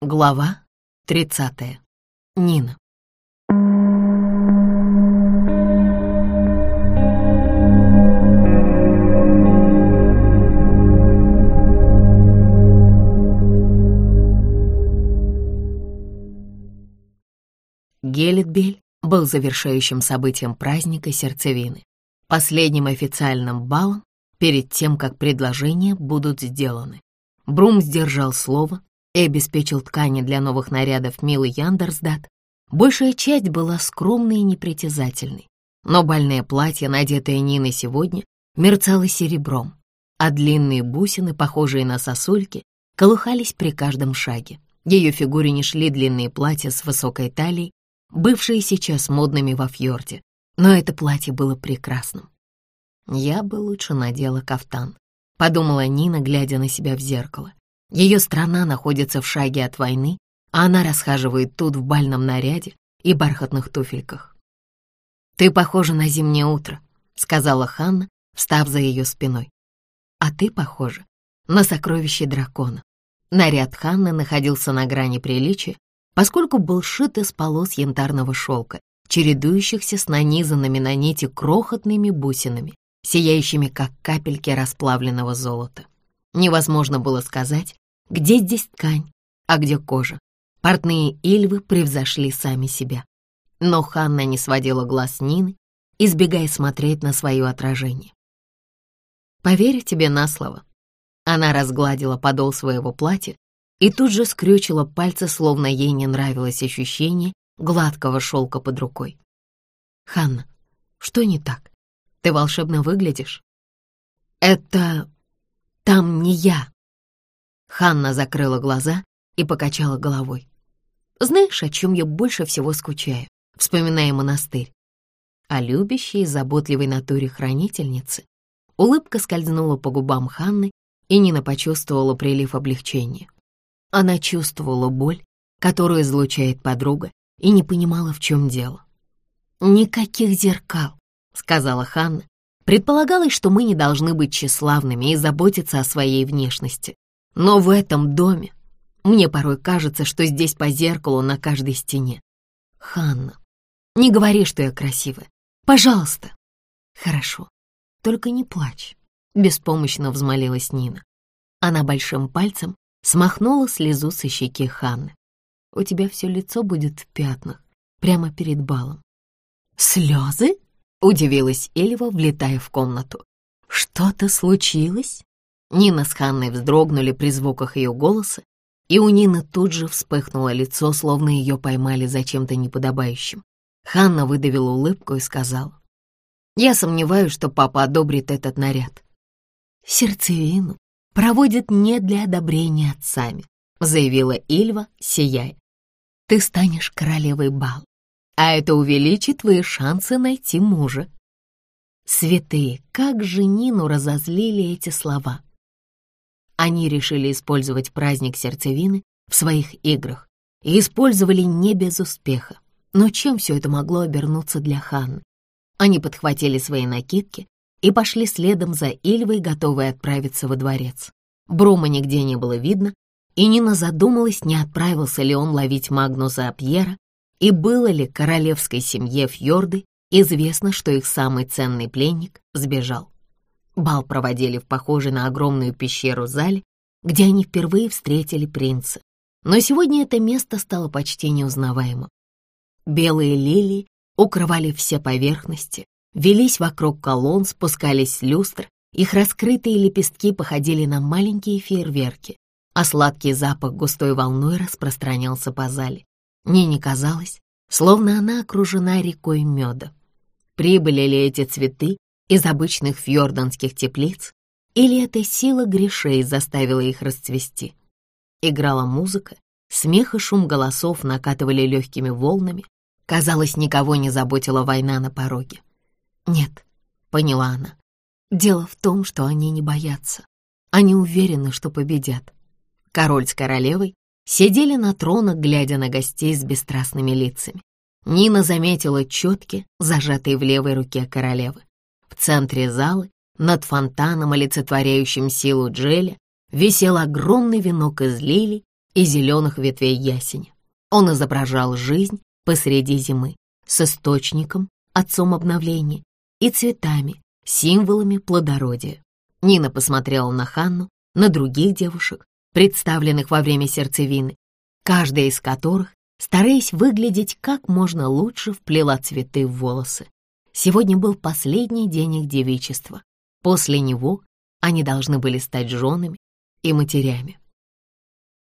Глава 30. Нина. Гелетбель был завершающим событием праздника сердцевины, последним официальным балом перед тем, как предложения будут сделаны. Брум сдержал слово и обеспечил ткани для новых нарядов Милы Яндерсдат. Большая часть была скромной и непритязательной, но больное платье, надетое Ниной сегодня, мерцало серебром, а длинные бусины, похожие на сосульки, колыхались при каждом шаге. Ее фигуре не шли длинные платья с высокой талией, бывшие сейчас модными во фьорде, но это платье было прекрасным. Я бы лучше надела кафтан, подумала Нина, глядя на себя в зеркало. Ее страна находится в шаге от войны, а она расхаживает тут в бальном наряде и бархатных туфельках. «Ты похожа на зимнее утро», — сказала Ханна, встав за ее спиной. «А ты похожа на сокровище дракона». Наряд Ханны находился на грани приличия, поскольку был шит из полос янтарного шелка, чередующихся с нанизанными на нити крохотными бусинами, сияющими как капельки расплавленного золота. Невозможно было сказать, где здесь ткань, а где кожа. Портные ильвы превзошли сами себя. Но Ханна не сводила глаз Нины, избегая смотреть на свое отражение. «Поверь тебе на слово». Она разгладила подол своего платья и тут же скрючила пальцы, словно ей не нравилось ощущение гладкого шелка под рукой. «Ханна, что не так? Ты волшебно выглядишь». «Это... там не я». Ханна закрыла глаза и покачала головой. «Знаешь, о чем я больше всего скучаю, вспоминая монастырь? О любящей и заботливой натуре хранительницы». Улыбка скользнула по губам Ханны, и Нина почувствовала прилив облегчения. Она чувствовала боль, которую излучает подруга, и не понимала, в чем дело. «Никаких зеркал», — сказала Ханна. «Предполагалось, что мы не должны быть тщеславными и заботиться о своей внешности. Но в этом доме мне порой кажется, что здесь по зеркалу на каждой стене. Ханна, не говори, что я красивая. Пожалуйста». «Хорошо, только не плачь», — беспомощно взмолилась Нина. Она большим пальцем смахнула слезу со щеки Ханны. «У тебя все лицо будет в пятнах, прямо перед балом». «Слезы?» — удивилась Эльва, влетая в комнату. «Что-то случилось?» Нина с Ханной вздрогнули при звуках ее голоса, и у Нины тут же вспыхнуло лицо, словно ее поймали за чем-то неподобающим. Ханна выдавила улыбку и сказала, «Я сомневаюсь, что папа одобрит этот наряд». «Сердцевину проводят не для одобрения отцами», заявила Ильва, сияя. «Ты станешь королевой бал, а это увеличит твои шансы найти мужа». Святые, как же Нину разозлили эти слова. Они решили использовать праздник сердцевины в своих играх и использовали не без успеха. Но чем все это могло обернуться для Ханны? Они подхватили свои накидки и пошли следом за Ильвой, готовые отправиться во дворец. Брума нигде не было видно, и Нина задумалась, не отправился ли он ловить Магнуса Пьера, и было ли королевской семье Фьорды известно, что их самый ценный пленник сбежал. Бал проводили в похожей на огромную пещеру зале, где они впервые встретили принца. Но сегодня это место стало почти неузнаваемым. Белые лилии укрывали все поверхности, велись вокруг колонн, спускались с люстр, их раскрытые лепестки походили на маленькие фейерверки, а сладкий запах густой волной распространялся по зале. Нине казалось, словно она окружена рекой меда. Прибыли ли эти цветы из обычных фьорданских теплиц, или эта сила грешей заставила их расцвести? Играла музыка, смех и шум голосов накатывали легкими волнами, Казалось, никого не заботила война на пороге. «Нет», — поняла она, — «дело в том, что они не боятся. Они уверены, что победят». Король с королевой сидели на тронах, глядя на гостей с бесстрастными лицами. Нина заметила четки, зажатые в левой руке королевы. В центре залы, над фонтаном, олицетворяющим силу Джеля, висел огромный венок из лилий и зеленых ветвей ясеня. Он изображал жизнь посреди зимы с источником, отцом обновления, и цветами, символами плодородия. Нина посмотрела на Ханну, на других девушек, представленных во время сердцевины, каждая из которых, стараясь выглядеть как можно лучше, вплела цветы в волосы. Сегодня был последний день их девичества. После него они должны были стать женами и матерями.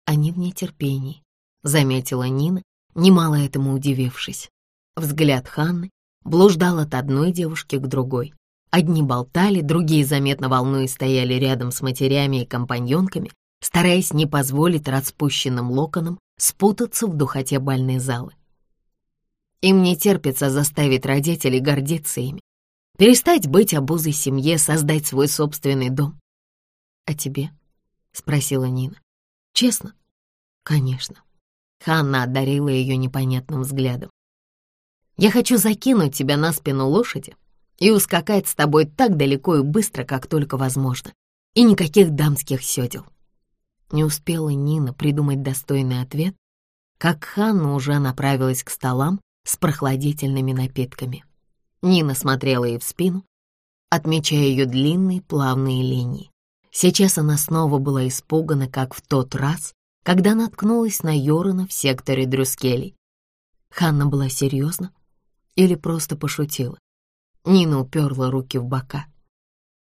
Они в нетерпении, заметила Нина, немало этому удивившись. Взгляд Ханны блуждал от одной девушки к другой. Одни болтали, другие заметно волнуясь стояли рядом с матерями и компаньонками, стараясь не позволить распущенным локонам спутаться в духоте бальной залы. Им не терпится заставить родителей гордиться ими, перестать быть обузой семье, создать свой собственный дом. «А тебе?» — спросила Нина. «Честно?» «Конечно». Ханна одарила ее непонятным взглядом. «Я хочу закинуть тебя на спину лошади и ускакать с тобой так далеко и быстро, как только возможно, и никаких дамских сёдел». Не успела Нина придумать достойный ответ, как Ханна уже направилась к столам с прохладительными напитками. Нина смотрела ей в спину, отмечая ее длинные плавные линии. Сейчас она снова была испугана, как в тот раз, когда наткнулась на Йорона в секторе Дрюскелей. Ханна была серьезна или просто пошутила? Нина уперла руки в бока.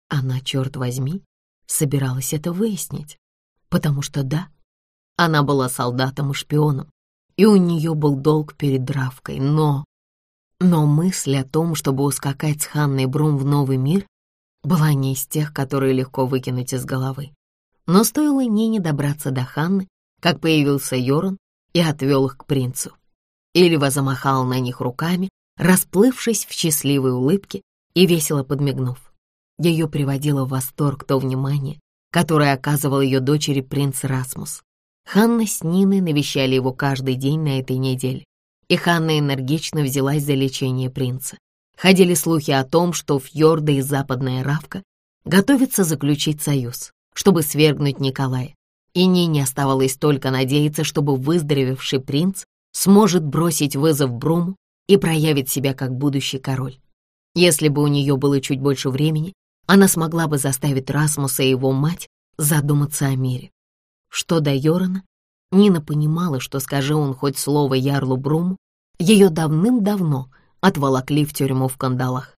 Она, черт возьми, собиралась это выяснить, потому что да, она была солдатом и шпионом, и у нее был долг перед Дравкой, но... Но мысль о том, чтобы ускакать с Ханной Брум в новый мир, была не из тех, которые легко выкинуть из головы. Но стоило Нине добраться до Ханны, как появился Йоран и отвел их к принцу. Ильва замахал на них руками, расплывшись в счастливой улыбке и весело подмигнув. Ее приводило в восторг то внимание, которое оказывал ее дочери принц Расмус. Ханна с Ниной навещали его каждый день на этой неделе, и Ханна энергично взялась за лечение принца. Ходили слухи о том, что Фьорда и Западная Равка готовятся заключить союз, чтобы свергнуть Николая, и Нине оставалось только надеяться, чтобы выздоровевший принц сможет бросить вызов Бруму и проявить себя как будущий король. Если бы у нее было чуть больше времени, она смогла бы заставить Расмуса и его мать задуматься о мире. Что до Йорана, Нина понимала, что, скажи он хоть слово Ярлу Бруму, ее давным-давно отволокли в тюрьму в кандалах.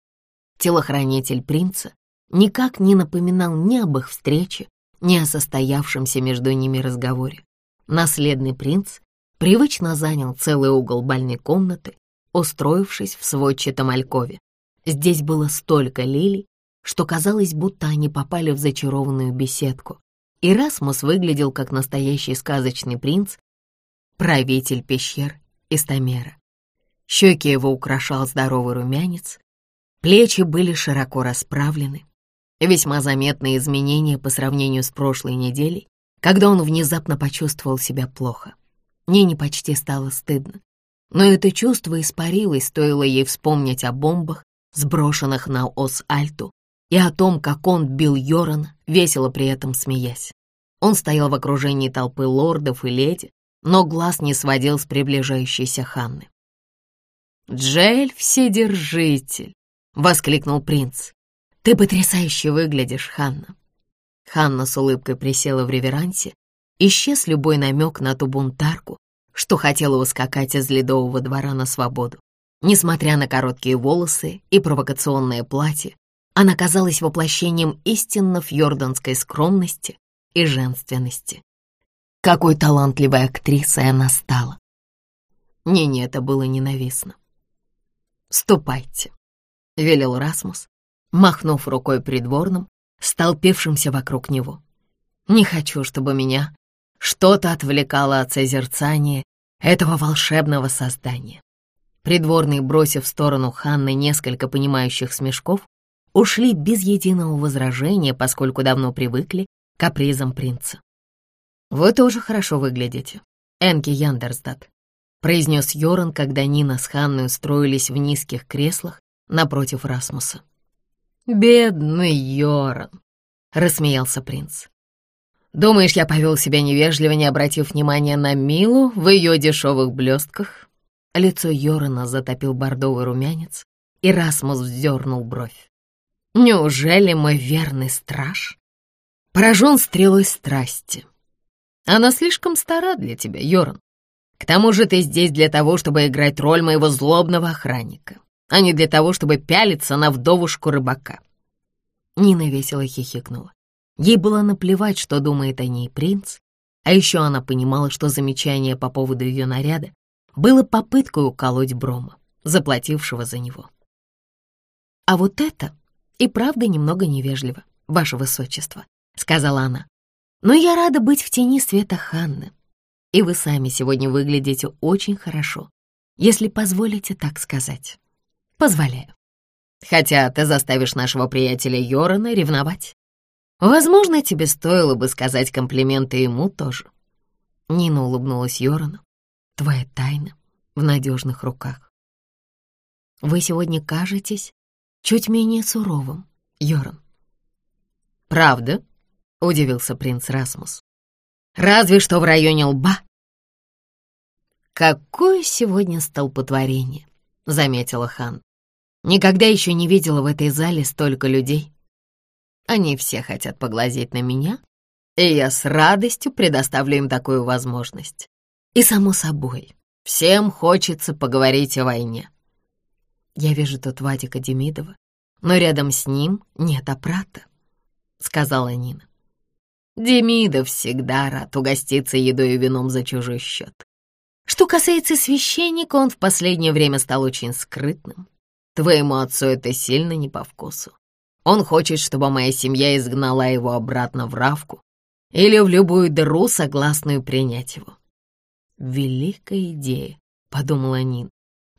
Телохранитель принца никак не напоминал ни об их встрече, ни о состоявшемся между ними разговоре. Наследный принц привычно занял целый угол бальной комнаты, устроившись в сводчатом алькове. Здесь было столько лилий, что казалось, будто они попали в зачарованную беседку. И выглядел как настоящий сказочный принц, правитель пещер Истамера. Щеки его украшал здоровый румянец, плечи были широко расправлены, Весьма заметные изменения по сравнению с прошлой неделей, когда он внезапно почувствовал себя плохо. Нине почти стало стыдно. Но это чувство испарилось, стоило ей вспомнить о бомбах, сброшенных на Ос-Альту, и о том, как он бил Йорана, весело при этом смеясь. Он стоял в окружении толпы лордов и леди, но глаз не сводил с приближающейся Ханны. «Джель Вседержитель!» — воскликнул принц. «Ты потрясающе выглядишь, Ханна!» Ханна с улыбкой присела в реверансе, исчез любой намек на ту бунтарку, что хотела ускакать из ледового двора на свободу. Несмотря на короткие волосы и провокационное платье, она казалась воплощением истинно фьорданской скромности и женственности. Какой талантливой актрисой она стала! Не-не, это было ненавистно. «Ступайте», — велел Расмус, махнув рукой придворным, столпившимся вокруг него. «Не хочу, чтобы меня что-то отвлекало от созерцания этого волшебного создания». Придворные, бросив в сторону Ханны несколько понимающих смешков, ушли без единого возражения, поскольку давно привыкли к капризам принца. «Вы тоже хорошо выглядите, Энки Яндерсдат», произнес Йоран, когда Нина с Ханной устроились в низких креслах напротив Расмуса. «Бедный Йоран!» — рассмеялся принц. Думаешь, я повел себя невежливо, не обратив внимания на Милу в ее дешевых блестках?» Лицо Йорона затопил бордовый румянец, и Расмус вздернул бровь. «Неужели мой верный страж поражен стрелой страсти? Она слишком стара для тебя, Йоран. К тому же ты здесь для того, чтобы играть роль моего злобного охранника, а не для того, чтобы пялиться на вдовушку рыбака». Нина весело хихикнула. Ей было наплевать, что думает о ней принц, а еще она понимала, что замечание по поводу ее наряда было попыткой уколоть Брома, заплатившего за него. «А вот это и правда немного невежливо, ваше высочество», — сказала она. «Но я рада быть в тени света Ханны, и вы сами сегодня выглядите очень хорошо, если позволите так сказать. Позволяю. Хотя ты заставишь нашего приятеля Йорана ревновать. Возможно, тебе стоило бы сказать комплименты ему тоже. Нина улыбнулась Йорану. Твоя тайна в надежных руках. Вы сегодня кажетесь чуть менее суровым, Йоран. Правда? Удивился принц Расмус. Разве что в районе лба. Какое сегодня столпотворение, заметила Хан. Никогда еще не видела в этой зале столько людей. Они все хотят поглазеть на меня, и я с радостью предоставлю им такую возможность. И, само собой, всем хочется поговорить о войне. Я вижу тут Вадика Демидова, но рядом с ним нет опрата, — сказала Нина. Демидов всегда рад угоститься едой и вином за чужой счет. Что касается священника, он в последнее время стал очень скрытным. Твоему отцу это сильно не по вкусу. Он хочет, чтобы моя семья изгнала его обратно в Равку или в любую дыру, согласную принять его. Великая идея, — подумала Нин.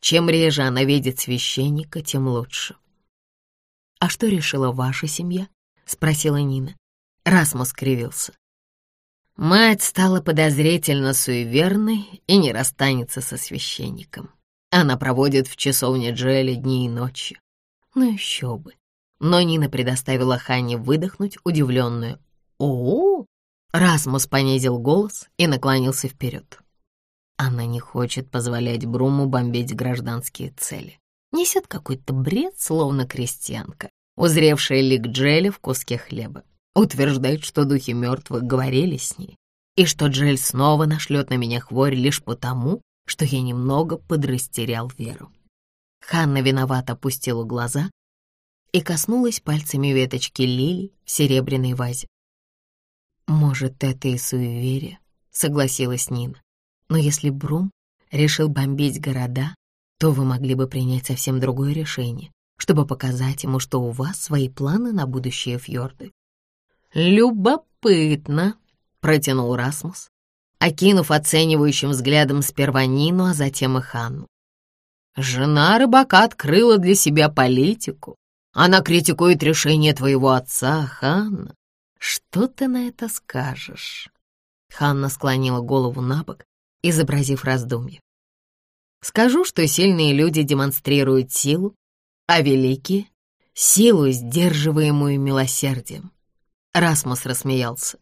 Чем реже она видит священника, тем лучше. «А что решила ваша семья?» — спросила Нина. Расмус кривился. Мать стала подозрительно суеверной и не расстанется со священником. Она проводит в часовне Джоэля дни и ночи. Ну еще бы. Но Нина предоставила Ханне выдохнуть, удивленную. «О-о!» Расмус понизил голос и наклонился вперед. Она не хочет позволять Бруму бомбить гражданские цели. Несет какой-то бред, словно крестьянка, узревшая лик Джеля в куске хлеба. Утверждает, что духи мертвых говорили с ней, и что Джель снова нашлет на меня хворь лишь потому, что я немного подрастерял веру. Ханна виновато опустила глаза и коснулась пальцами веточки лилий в серебряной вазе. «Может, это и суеверие», — согласилась Нина. «Но если Брум решил бомбить города, то вы могли бы принять совсем другое решение, чтобы показать ему, что у вас свои планы на будущее фьорды». «Любопытно», — протянул Расмус, окинув оценивающим взглядом сперва Нину, а затем и Ханну. «Жена рыбака открыла для себя политику, она критикует решение твоего отца, Ханна. Что ты на это скажешь?» Ханна склонила голову на бок, изобразив раздумье. «Скажу, что сильные люди демонстрируют силу, а великие — силу, сдерживаемую милосердием». Расмус рассмеялся.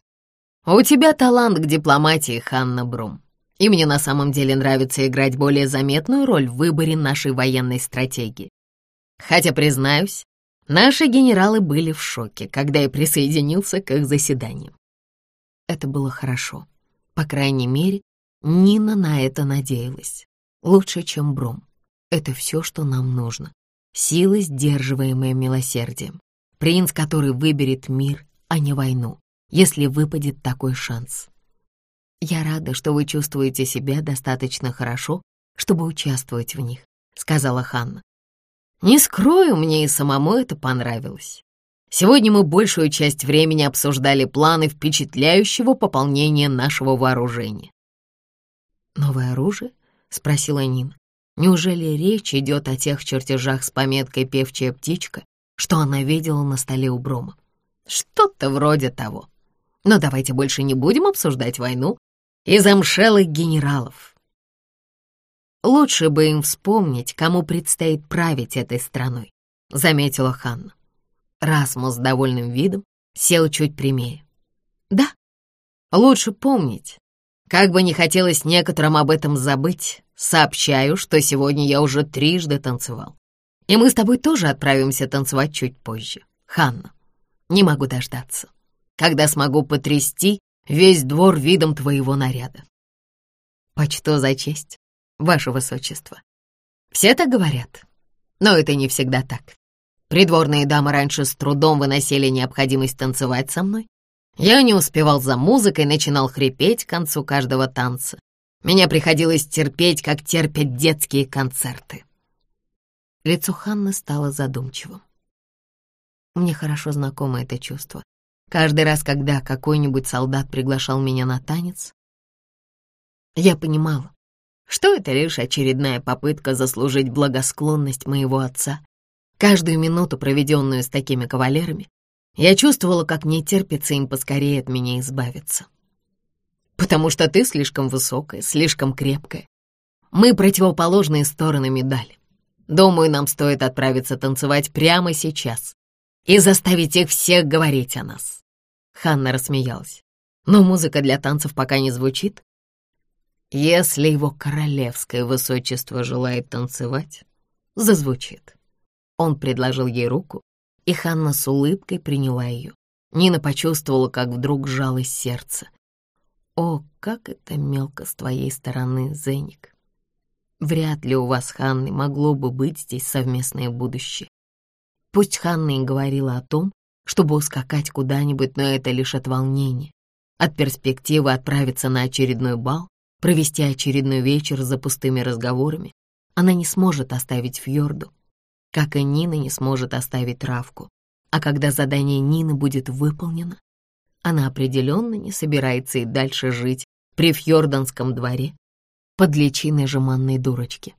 «У тебя талант к дипломатии, Ханна Брум, и мне на самом деле нравится играть более заметную роль в выборе нашей военной стратегии. Хотя, признаюсь, Наши генералы были в шоке, когда я присоединился к их заседаниям. Это было хорошо. По крайней мере, Нина на это надеялась. Лучше, чем Бром. Это все, что нам нужно. Сила, сдерживаемая милосердием. Принц, который выберет мир, а не войну, если выпадет такой шанс. «Я рада, что вы чувствуете себя достаточно хорошо, чтобы участвовать в них», — сказала Ханна. Не скрою, мне и самому это понравилось. Сегодня мы большую часть времени обсуждали планы впечатляющего пополнения нашего вооружения. «Новое оружие?» — спросила Нина. «Неужели речь идет о тех чертежах с пометкой «Певчая птичка», что она видела на столе у Брома?» «Что-то вроде того. Но давайте больше не будем обсуждать войну и замшелых генералов. Лучше бы им вспомнить, кому предстоит править этой страной, — заметила Ханна. Расмус с довольным видом сел чуть прямее. Да, Лучше помнить. Как бы не хотелось некоторым об этом забыть, сообщаю, что сегодня я уже трижды танцевал. И мы с тобой тоже отправимся танцевать чуть позже. Ханна, не могу дождаться, когда смогу потрясти весь двор видом твоего наряда. Почто за честь, ваше высочество. Все так говорят, но это не всегда так. Придворные дамы раньше с трудом выносили необходимость танцевать со мной. Я не успевал за музыкой, начинал хрипеть к концу каждого танца. Меня приходилось терпеть, как терпят детские концерты. Лицо Ханны стало задумчивым. Мне хорошо знакомо это чувство. Каждый раз, когда какой-нибудь солдат приглашал меня на танец, я понимала, что это лишь очередная попытка заслужить благосклонность моего отца Каждую минуту, проведенную с такими кавалерами, я чувствовала, как не терпится им поскорее от меня избавиться. Потому что ты слишком высокая, слишком крепкая. Мы противоположные стороны медали. Думаю, нам стоит отправиться танцевать прямо сейчас и заставить их всех говорить о нас. Ханна рассмеялась. Но музыка для танцев пока не звучит. Если его королевское высочество желает танцевать, зазвучит. Он предложил ей руку, и Ханна с улыбкой приняла ее. Нина почувствовала, как вдруг сжалось сердце. «О, как это мелко с твоей стороны, Зеник! Вряд ли у вас, Ханны, могло бы быть здесь совместное будущее. Пусть Ханна и говорила о том, чтобы ускакать куда-нибудь, но это лишь от волнения, от перспективы отправиться на очередной бал, провести очередной вечер за пустыми разговорами. Она не сможет оставить Фьорду, как и Нина не сможет оставить травку. А когда задание Нины будет выполнено, она определенно не собирается и дальше жить при Фьорданском дворе под личиной жеманной дурочки.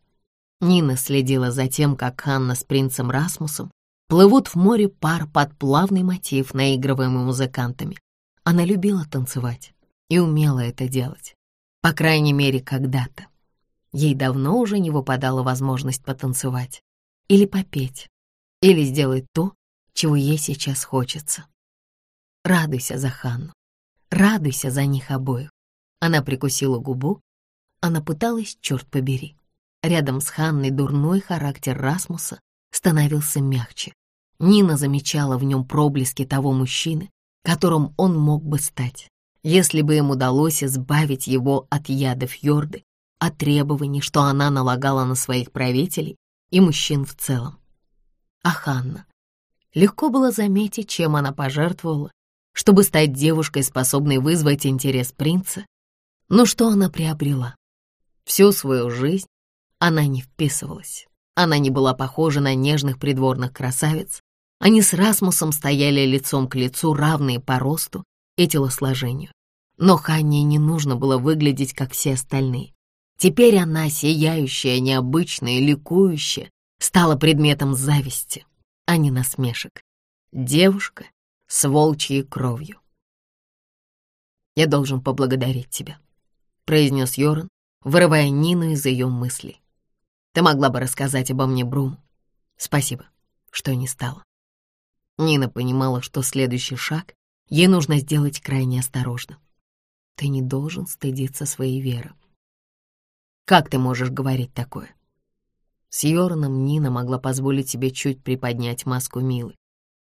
Нина следила за тем, как Ханна с принцем Расмусом плывут в море пар под плавный мотив, наигрываемый музыкантами. Она любила танцевать и умела это делать. По крайней мере, когда-то. Ей давно уже не выпадала возможность потанцевать или попеть, или сделать то, чего ей сейчас хочется. Радуйся за Ханну, радуйся за них обоих. Она прикусила губу, она пыталась, черт побери. Рядом с Ханной дурной характер Расмуса становился мягче. Нина замечала в нем проблески того мужчины, которым он мог бы стать, если бы им удалось избавить его от яда Фьорды, от требований, что она налагала на своих правителей и мужчин в целом. А Ханна? Легко было заметить, чем она пожертвовала, чтобы стать девушкой, способной вызвать интерес принца. Но что она приобрела? Всю свою жизнь она не вписывалась. Она не была похожа на нежных придворных красавиц. Они с Расмусом стояли лицом к лицу, равные по росту и телосложению. Но Ханне не нужно было выглядеть, как все остальные. Теперь она, сияющая, необычная, ликующая, стала предметом зависти, а не насмешек. Девушка с волчьей кровью. «Я должен поблагодарить тебя», — произнес Йоран, вырывая Нину из ее мыслей. «Ты могла бы рассказать обо мне Бруму. Спасибо, что не стала». Нина понимала, что следующий шаг ей нужно сделать крайне осторожно. Ты не должен стыдиться своей веры. Как ты можешь говорить такое? С Йораном Нина могла позволить себе чуть приподнять маску Милы.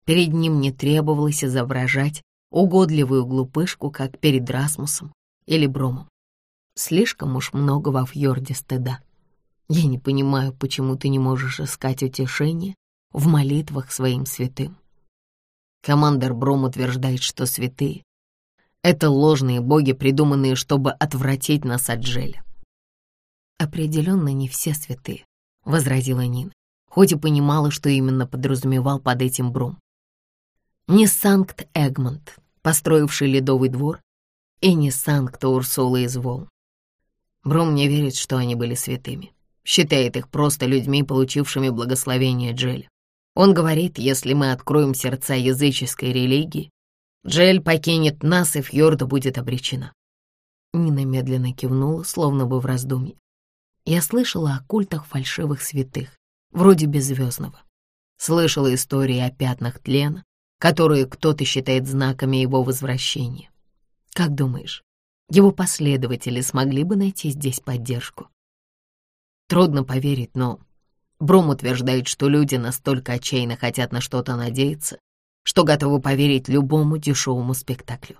Перед ним не требовалось изображать угодливую глупышку, как перед Расмусом или Бромом. Слишком уж много во фьорде стыда. Я не понимаю, почему ты не можешь искать утешение в молитвах своим святым. Командор Бром утверждает, что святые — это ложные боги, придуманные, чтобы отвратить нас от Джеля. «Определенно не все святые», — возразила Нина, хоть и понимала, что именно подразумевал под этим Брум. Не Санкт-Эгмонт, построивший ледовый двор, и не Санкт-Урсула из Волн. Брум не верит, что они были святыми, считает их просто людьми, получившими благословение Джеля. Он говорит, если мы откроем сердца языческой религии, Джель покинет нас, и Фьорда будет обречена. Нина медленно кивнула, словно бы в раздумье. Я слышала о культах фальшивых святых, вроде Беззвездного. Слышала истории о пятнах тлена, которые кто-то считает знаками его возвращения. Как думаешь, его последователи смогли бы найти здесь поддержку? Трудно поверить, но Бром утверждает, что люди настолько отчаянно хотят на что-то надеяться, что готовы поверить любому дешевому спектаклю.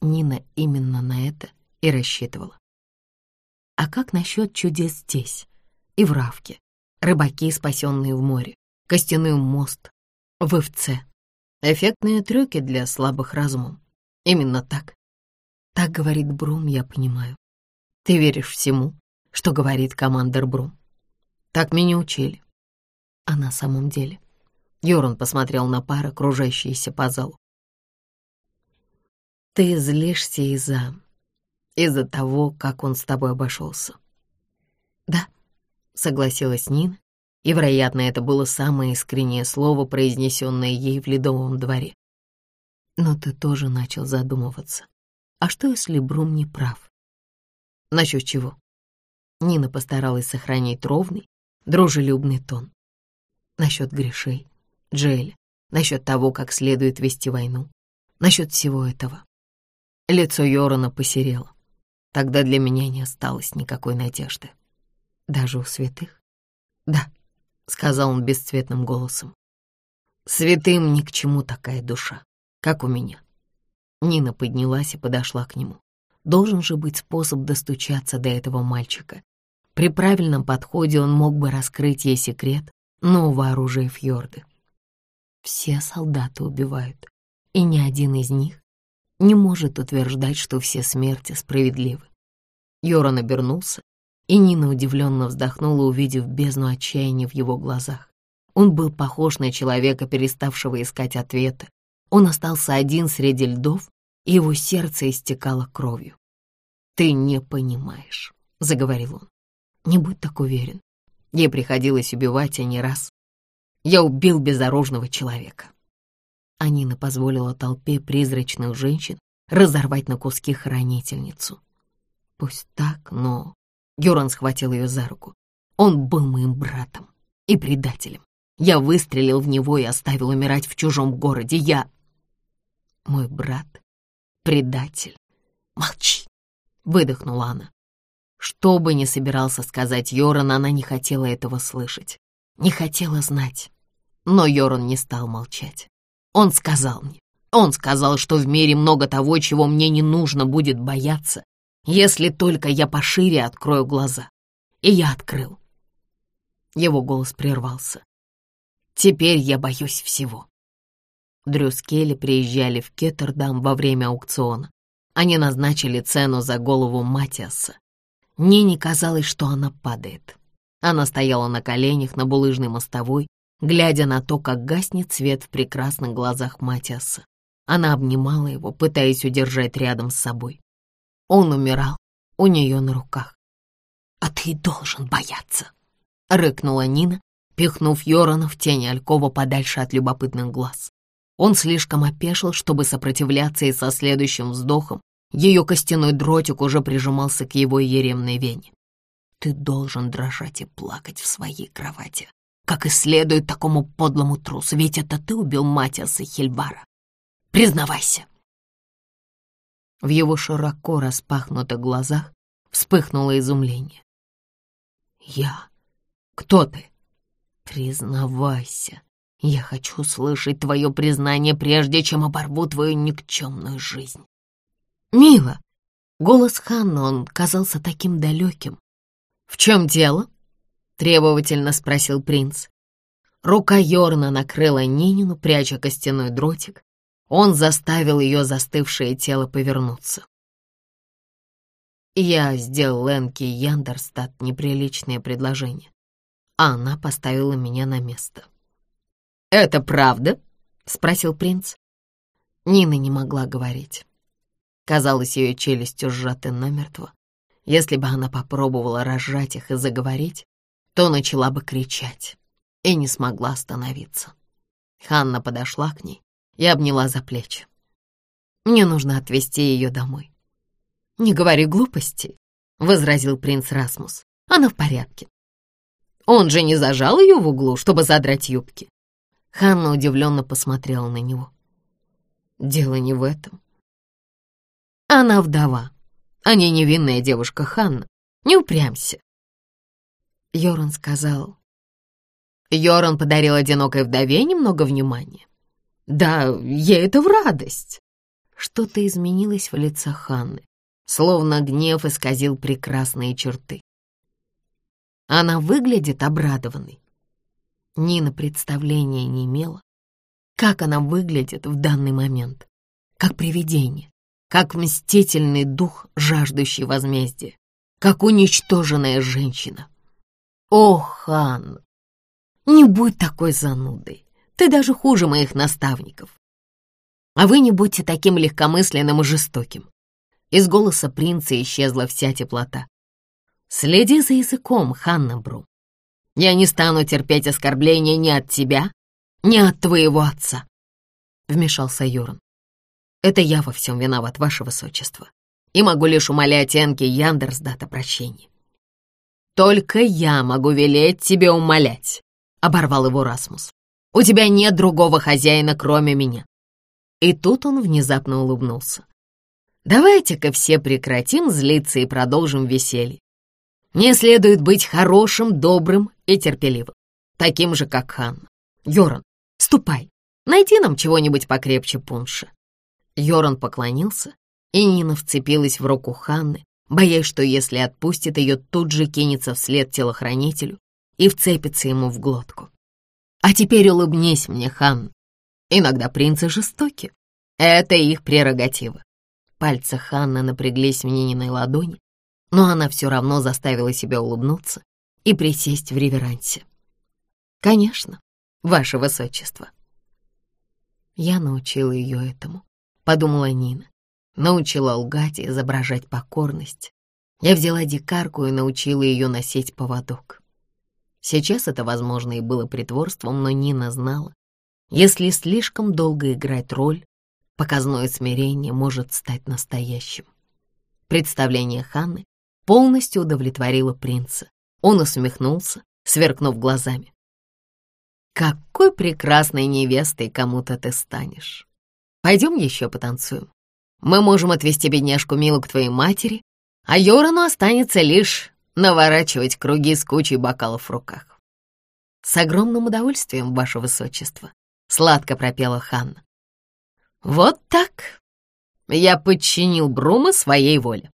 Нина именно на это и рассчитывала. А как насчет чудес здесь и в Равке? Рыбаки, спасенные в море, костяной мост, ВФЦ. Эффектные трюки для слабых разумом. Именно так. Так говорит Брум, я понимаю. Ты веришь всему, что говорит командир Брум. Так меня учили. А на самом деле... Йоран посмотрел на пары, кружащиеся по залу. Ты злишься из-за... из-за того, как он с тобой обошелся. Да, согласилась Нина, и, вероятно, это было самое искреннее слово, произнесенное ей в ледовом дворе. Но ты тоже начал задумываться. А что, если Брум не прав? Насчет чего? Нина постаралась сохранить ровный, дружелюбный тон. Насчет грешей, Джейли, насчет того, как следует вести войну, насчет всего этого. Лицо Йорона посерело. Тогда для меня не осталось никакой надежды. Даже у святых? Да, сказал он бесцветным голосом. Святым ни к чему такая душа, как у меня. Нина поднялась и подошла к нему. Должен же быть способ достучаться до этого мальчика. При правильном подходе он мог бы раскрыть ей секрет нового оружия Фьорды. Все солдаты убивают, и ни один из них не может утверждать, что все смерти справедливы. Йоран обернулся, и Нина удивленно вздохнула, увидев бездну отчаяния в его глазах. Он был похож на человека, переставшего искать ответы. Он остался один среди льдов, и его сердце истекало кровью. «Ты не понимаешь», — заговорил он. «Не будь так уверен. Ей приходилось убивать, а не раз. Я убил безоружного человека». А Нина позволила толпе призрачных женщин разорвать на куски хранительницу. Пусть так, но... Герон схватил ее за руку. Он был моим братом и предателем. Я выстрелил в него и оставил умирать в чужом городе. Я... Мой брат — предатель. Молчи, — выдохнула она. Что бы ни собирался сказать Йоран, она не хотела этого слышать. Не хотела знать. Но Йоран не стал молчать. Он сказал мне, он сказал, что в мире много того, чего мне не нужно будет бояться, если только я пошире открою глаза. И я открыл. Его голос прервался. Теперь я боюсь всего. Дрю с Келли приезжали в Кеттердам во время аукциона. Они назначили цену за голову Матиаса. Нине казалось, что она падает. Она стояла на коленях на булыжной мостовой глядя на то, как гаснет свет в прекрасных глазах Матиаса. Она обнимала его, пытаясь удержать рядом с собой. Он умирал у нее на руках. «А ты должен бояться!» — рыкнула Нина, пихнув Йорона в тени Алькова подальше от любопытных глаз. Он слишком опешил, чтобы сопротивляться, и со следующим вздохом ее костяной дротик уже прижимался к его еремной вене. «Ты должен дрожать и плакать в своей кровати, как и следует такому подлому трусу, ведь это ты убил Матиаса Хельбара. Признавайся!» В его широко распахнутых глазах вспыхнуло изумление. «Я? Кто ты?» «Признавайся. Я хочу слышать твое признание, прежде чем оборву твою никчемную жизнь». «Мила!» Голос Ханны, казался таким далеким. «В чем дело?» Требовательно спросил принц. Рука Йорна накрыла Нинину, пряча костяной дротик. Он заставил ее застывшее тело повернуться. Я сделал Ленке Яндерстад неприличное предложение, а она поставила меня на место. «Это правда?» — спросил принц. Нина не могла говорить. Казалось, ее челюстью сжаты намертво. Если бы она попробовала разжать их и заговорить, то начала бы кричать и не смогла остановиться. Ханна подошла к ней и обняла за плечи. «Мне нужно отвезти ее домой». «Не говори глупостей», — возразил принц Расмус. «Она в порядке». «Он же не зажал ее в углу, чтобы задрать юбки?» Ханна удивленно посмотрела на него. «Дело не в этом. Она вдова, а не невинная девушка Ханна. Не упрямься. Йоран сказал. Йоран подарил одинокой вдове немного внимания. Да, ей это в радость. Что-то изменилось в лице Ханны, словно гнев исказил прекрасные черты. Она выглядит обрадованной. Нина представления не имела, как она выглядит в данный момент, как привидение, как мстительный дух, жаждущий возмездия, как уничтоженная женщина. О, Хан, не будь такой занудой, ты даже хуже моих наставников. А вы не будьте таким легкомысленным и жестоким. Из голоса принца исчезла вся теплота. Следи за языком, Ханна Бру. Я не стану терпеть оскорбления ни от тебя, ни от твоего отца, — вмешался Юран. Это я во всем виноват, ваше высочество, и могу лишь умолять Энки Яндерсдат о прощении. Только я могу велеть тебе умолять, — оборвал его Расмус. У тебя нет другого хозяина, кроме меня. И тут он внезапно улыбнулся. Давайте-ка все прекратим злиться и продолжим веселье. Мне следует быть хорошим, добрым и терпеливым, таким же, как Хан. Йоран, ступай, найди нам чего-нибудь покрепче пунша. Йоран поклонился, и Нина вцепилась в руку Ханны, боясь, что если отпустит ее, тут же кинется вслед телохранителю и вцепится ему в глотку. А теперь улыбнись мне, Хан. Иногда принцы жестоки. Это их прерогатива. Пальцы Ханны напряглись в Нининой ладони, но она все равно заставила себя улыбнуться и присесть в реверансе. «Конечно, ваше высочество». Я научила ее этому, подумала Нина. Научила лгать и изображать покорность. Я взяла дикарку и научила ее носить поводок. Сейчас это, возможно, и было притворством, но Нина знала, если слишком долго играть роль, показное смирение может стать настоящим. Представление Ханны полностью удовлетворило принца. Он усмехнулся, сверкнув глазами. «Какой прекрасной невестой кому-то ты станешь! Пойдем еще потанцуем. Мы можем отвезти бедняжку Милу к твоей матери, а Йорану останется лишь наворачивать круги с кучей бокалов в руках. «С огромным удовольствием, ваше высочество», — сладко пропела Ханна. «Вот так!» Я подчинил Брума своей воле.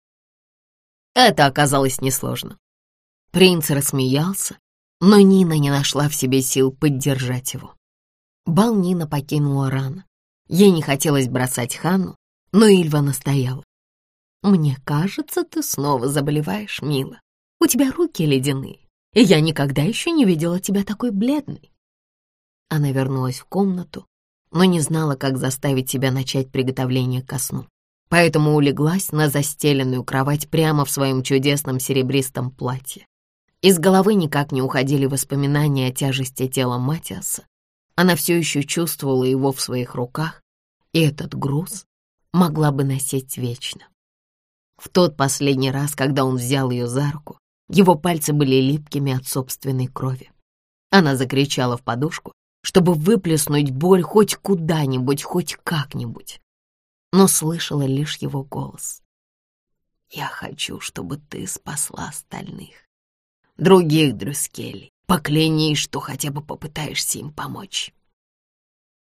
Это оказалось несложно. Принц рассмеялся, но Нина не нашла в себе сил поддержать его. Бал Нина покинула рано. Ей не хотелось бросать Ханну, но Ильва настояла. «Мне кажется, ты снова заболеваешь, мила. У тебя руки ледяные, и я никогда еще не видела тебя такой бледной». Она вернулась в комнату, но не знала, как заставить себя начать приготовление ко сну поэтому улеглась на застеленную кровать прямо в своем чудесном серебристом платье. Из головы никак не уходили воспоминания о тяжести тела Матиаса. Она все еще чувствовала его в своих руках, и этот груз могла бы носить вечно. В тот последний раз, когда он взял ее за руку, его пальцы были липкими от собственной крови. Она закричала в подушку, чтобы выплеснуть боль хоть куда-нибудь, хоть как-нибудь но слышала лишь его голос. «Я хочу, чтобы ты спасла остальных. Других Дрюскелей. Поклянись, что хотя бы попытаешься им помочь».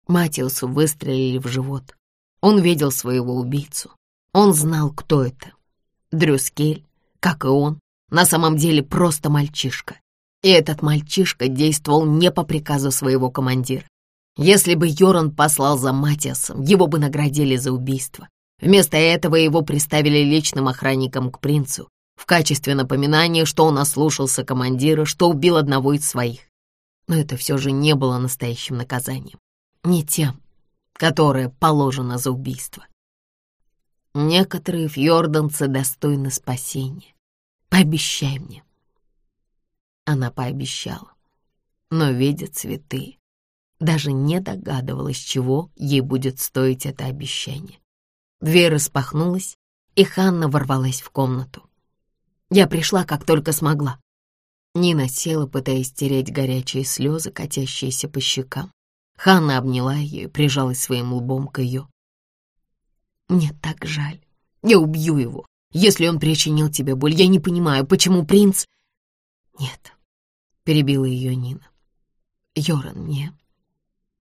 Матиусу выстрелили в живот. Он видел своего убийцу. Он знал, кто это. Дрюскель, как и он, на самом деле просто мальчишка. И этот мальчишка действовал не по приказу своего командира. Если бы Йоран послал за Матиасом, его бы наградили за убийство. Вместо этого его приставили личным охранником к принцу в качестве напоминания, что он ослушался командира, что убил одного из своих. Но это все же не было настоящим наказанием. Не тем, которое положено за убийство. Некоторые фьорданцы достойны спасения. Пообещай мне. Она пообещала, но видит цветы даже не догадывалась, чего ей будет стоить это обещание. Дверь распахнулась, и Ханна ворвалась в комнату. Я пришла, как только смогла. Нина села, пытаясь стереть горячие слезы, катящиеся по щекам. Ханна обняла ее и прижалась своим лбом к ее. «Мне так жаль», Я убью его, если он причинил тебе боль. Я не понимаю, почему принц...» «Нет», — перебила ее Нина. «Йоран мне...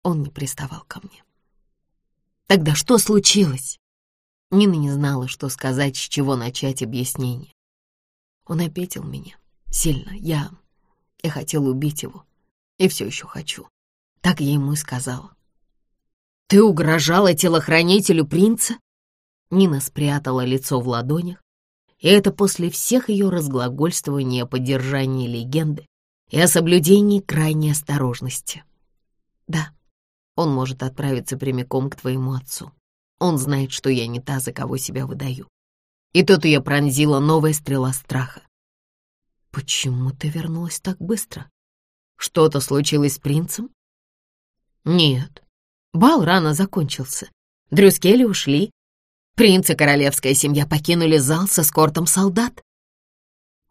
Он не приставал ко мне». «Тогда что случилось?» Нина не знала, что сказать, с чего начать объяснение. Он обидел меня. Сильно. Я... Я хотела убить его. И все еще хочу. Так я ему и сказала. «Ты угрожала телохранителю принца?» Нина спрятала лицо в ладонях, и это после всех ее разглагольствований о поддержании легенды и о соблюдении крайней осторожности. «Да, он может отправиться прямиком к твоему отцу. Он знает, что я не та, за кого себя выдаю. И тут ее пронзила новая стрела страха. «Почему ты вернулась так быстро? Что-то случилось с принцем?» «Нет. Бал рано закончился. Дрюскели ушли. Принц и королевская семья покинули зал с эскортом солдат».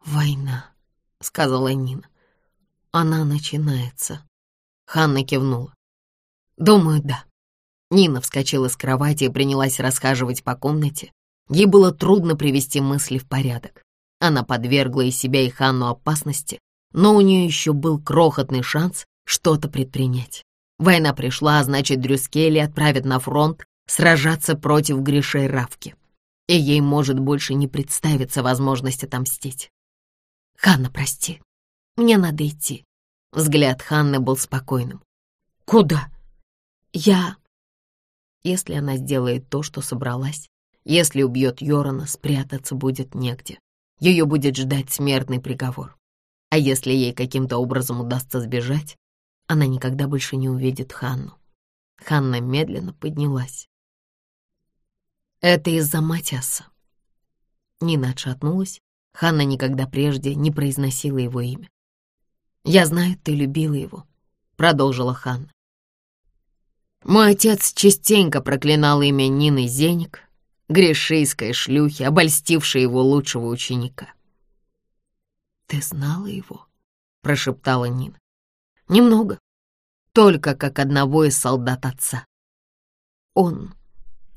«Война», — сказала Нина. «Она начинается». Ханна кивнула. «Думаю, да». Нина вскочила с кровати и принялась расхаживать по комнате. Ей было трудно привести мысли в порядок. Она подвергла и себя, и Ханну опасности, но у нее еще был крохотный шанс что-то предпринять. Война пришла, а значит, Дрюскели отправят на фронт сражаться против Гришей Равки. И ей может больше не представиться возможность отомстить. «Ханна, прости, мне надо идти». Взгляд Ханны был спокойным. «Куда?» «Я...» Если она сделает то, что собралась, если убьет Йорона, спрятаться будет негде. Ее будет ждать смертный приговор. А если ей каким-то образом удастся сбежать, она никогда больше не увидит Ханну. Ханна медленно поднялась. Это из-за Матиаса. Нина отшатнулась. Ханна никогда прежде не произносила его имя. «Я знаю, ты любила его», — продолжила Ханна. Мой отец частенько проклинал имя Нины Зеник, грешийской шлюхи, обольстившей его лучшего ученика. «Ты знала его?» — прошептала Нина. «Немного. Только как одного из солдат отца. Он...»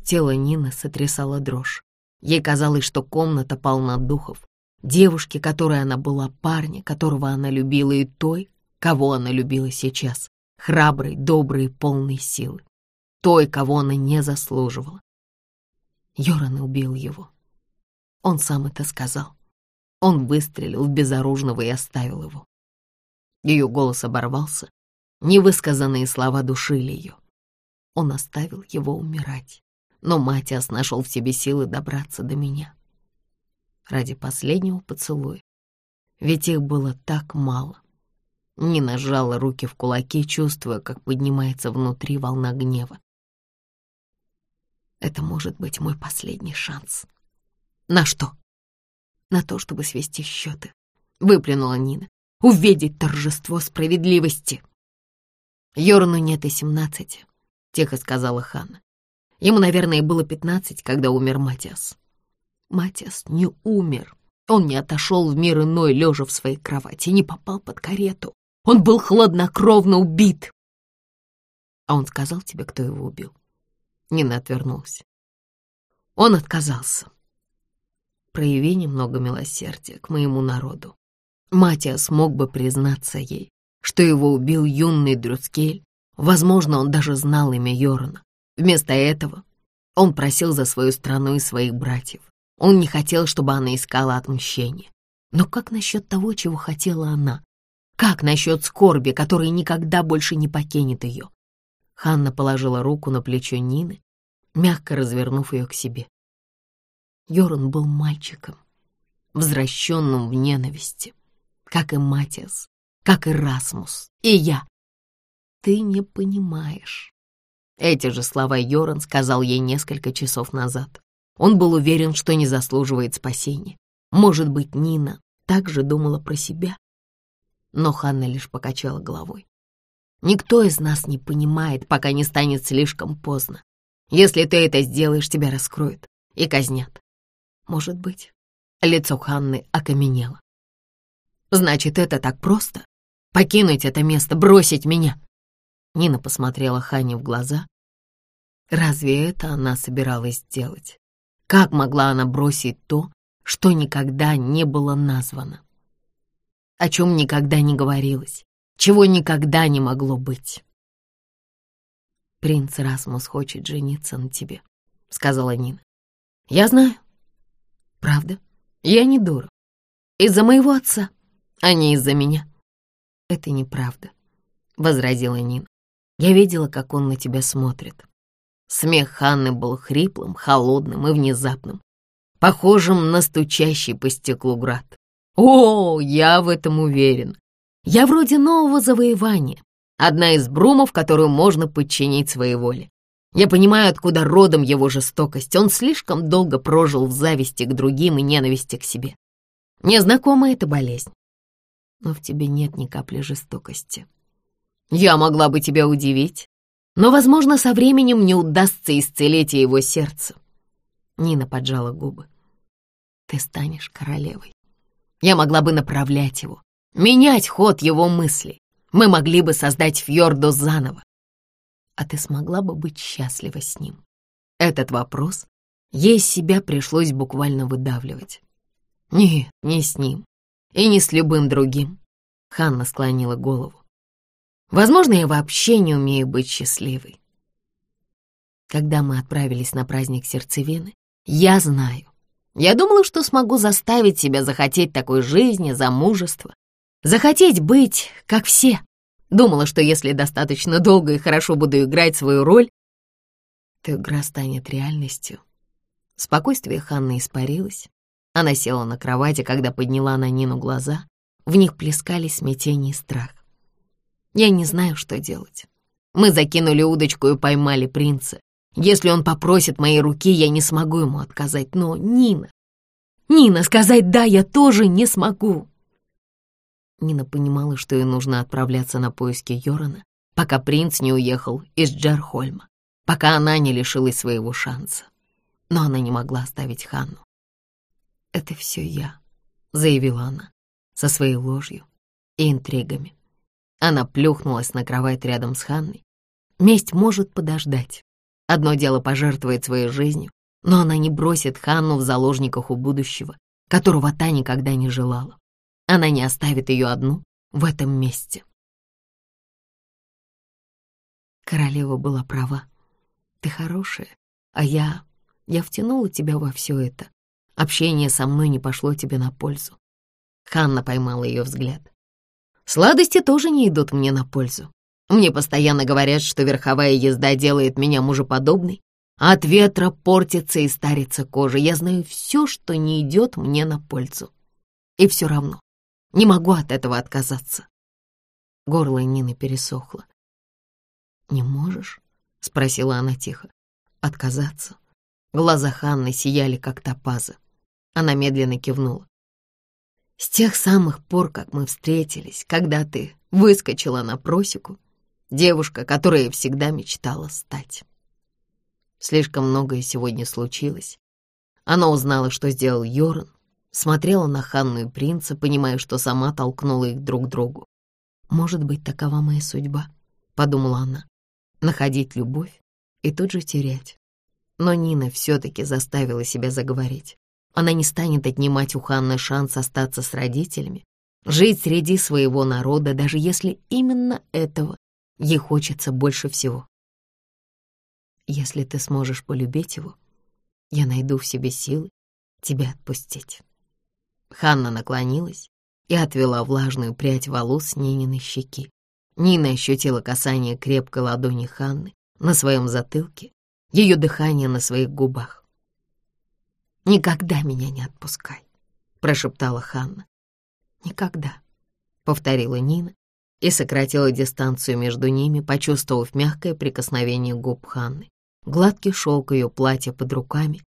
Тело Нины сотрясало дрожь. Ей казалось, что комната полна духов. Девушки, которой она была, парня, которого она любила, и той, кого она любила сейчас храброй, доброй, полной силы. Той, кого она не заслуживала. Йоран убил его. Он сам это сказал. Он выстрелил в безоружного и оставил его. Ее голос оборвался. Невысказанные слова душили ее. Он оставил его умирать. Но Матиас нашел в себе силы добраться до меня. Ради последнего поцелуя. Ведь их было так мало. Не нажала руки в кулаки, чувствуя, как поднимается внутри волна гнева. Это может быть мой последний шанс. На что? На то, чтобы свести счеты. Выплюнула Нина. Увидеть торжество справедливости. Йорну нет и семнадцати, тихо сказала Ханна. Ему, наверное, было пятнадцать, когда умер Матиас. Матиас не умер. Он не отошел в мир иной, лежа в своей кровати, не попал под карету. Он был хладнокровно убит. А он сказал тебе, кто его убил? Нина отвернулась. Он отказался. Прояви немного милосердия к моему народу. Матиас мог бы признаться ей, что его убил юный Дрюцкель. Возможно, он даже знал имя Йорона. Вместо этого он просил за свою страну и своих братьев. Он не хотел, чтобы она искала отмщения. Но как насчет того, чего хотела она? Как насчет скорби, которая никогда больше не покинет ее? Ханна положила руку на плечо Нины, мягко развернув ее к себе. Йоран был мальчиком, возвращенным в ненависти, как и Матиас, как и Расмус, и я. Ты не понимаешь. Эти же слова Йоран сказал ей несколько часов назад. Он был уверен, что не заслуживает спасения. Может быть, Нина также думала про себя, но Ханна лишь покачала головой. «Никто из нас не понимает, пока не станет слишком поздно. Если ты это сделаешь, тебя раскроют и казнят. Может быть». Лицо Ханны окаменело. «Значит, это так просто? Покинуть это место, бросить меня?» Нина посмотрела Ханне в глаза. Разве это она собиралась сделать? Как могла она бросить то, что никогда не было названо? О чем никогда не говорилось, чего никогда не могло быть? «Принц Расмус хочет жениться на тебе», — сказала Нина. «Я знаю». «Правда? Я не дура. Из-за моего отца, а не из-за меня». «Это неправда», — возразила Нина. «Я видела, как он на тебя смотрит». Смех Ханны был хриплым, холодным и внезапным, похожим на стучащий по стеклу град. «О, я в этом уверен. Я вроде нового завоевания, одна из брумов, которую можно подчинить своей воле. Я понимаю, откуда родом его жестокость. Он слишком долго прожил в зависти к другим и ненависти к себе. Незнакомая это болезнь. Но в тебе нет ни капли жестокости. Я могла бы тебя удивить, но, возможно, со временем мне удастся исцелить его сердце. Нина поджала губы. Ты станешь королевой. Я могла бы направлять его, менять ход его мыслей. Мы могли бы создать Фьорду заново. А ты смогла бы быть счастлива с ним? Этот вопрос ей себя пришлось буквально выдавливать. Нет, не с ним. И не с любым другим. Ханна склонила голову. Возможно, я вообще не умею быть счастливой. Когда мы отправились на праздник сердцевины, я знаю. Я думала, что смогу заставить себя захотеть такой жизни, замужества, захотеть быть, как все. Думала, что если достаточно долго и хорошо буду играть свою роль, то игра станет реальностью. Спокойствие Ханны испарилось. Она села на кровати, когда подняла на Нину глаза. В них плескались смятение и страх. Я не знаю, что делать. Мы закинули удочку и поймали принца. Если он попросит моей руки, я не смогу ему отказать. Но Нина... Нина, сказать «да» я тоже не смогу. Нина понимала, что ей нужно отправляться на поиски Йорана, пока принц не уехал из Джархольма, пока она не лишилась своего шанса. Но она не могла оставить Ханну. «Это все я», — заявила она, со своей ложью и интригами. Она плюхнулась на кровать рядом с Ханной. Месть может подождать. Одно дело пожертвовать своей жизнью, но она не бросит Ханну в заложниках у будущего, которого та никогда не желала. Она не оставит ее одну в этом месте. Королева была права. Ты хорошая, а я... Я втянула тебя во все это. Общение со мной не пошло тебе на пользу. Ханна поймала ее взгляд. Сладости тоже не идут мне на пользу. Мне постоянно говорят, что верховая езда делает меня мужеподобной, а от ветра портится и старится кожа. Я знаю все, что не идет мне на пользу. И все равно не могу от этого отказаться. Горло Нины пересохло. «Не можешь?» — спросила она тихо. «Отказаться?» Глаза Ханны сияли, как топазы. Она медленно кивнула. С тех самых пор, как мы встретились, когда ты выскочила на просеку, девушка, которая всегда мечтала стать. Слишком многое сегодня случилось. Она узнала, что сделал Йоран, смотрела на Ханну и принца, понимая, что сама толкнула их друг к другу. «Может быть, такова моя судьба», — подумала она, — «находить любовь и тут же терять». Но Нина все-таки заставила себя заговорить. Она не станет отнимать у Ханны шанс остаться с родителями, жить среди своего народа, даже если именно этого ей хочется больше всего. Если ты сможешь полюбить его, я найду в себе силы тебя отпустить. Ханна наклонилась и отвела влажную прядь волос с Нининой щеки. Нина ощутила касание крепкой ладони Ханны на своем затылке, ее дыхание на своих губах. «Никогда меня не отпускай», — прошептала Ханна. «Никогда», — повторила Нина и сократила дистанцию между ними, почувствовав мягкое прикосновение губ Ханны, гладкий шелк ее платья под руками.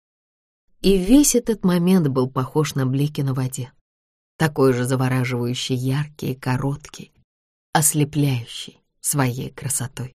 И весь этот момент был похож на блики на воде, такой же завораживающий, яркий, короткий, ослепляющий своей красотой.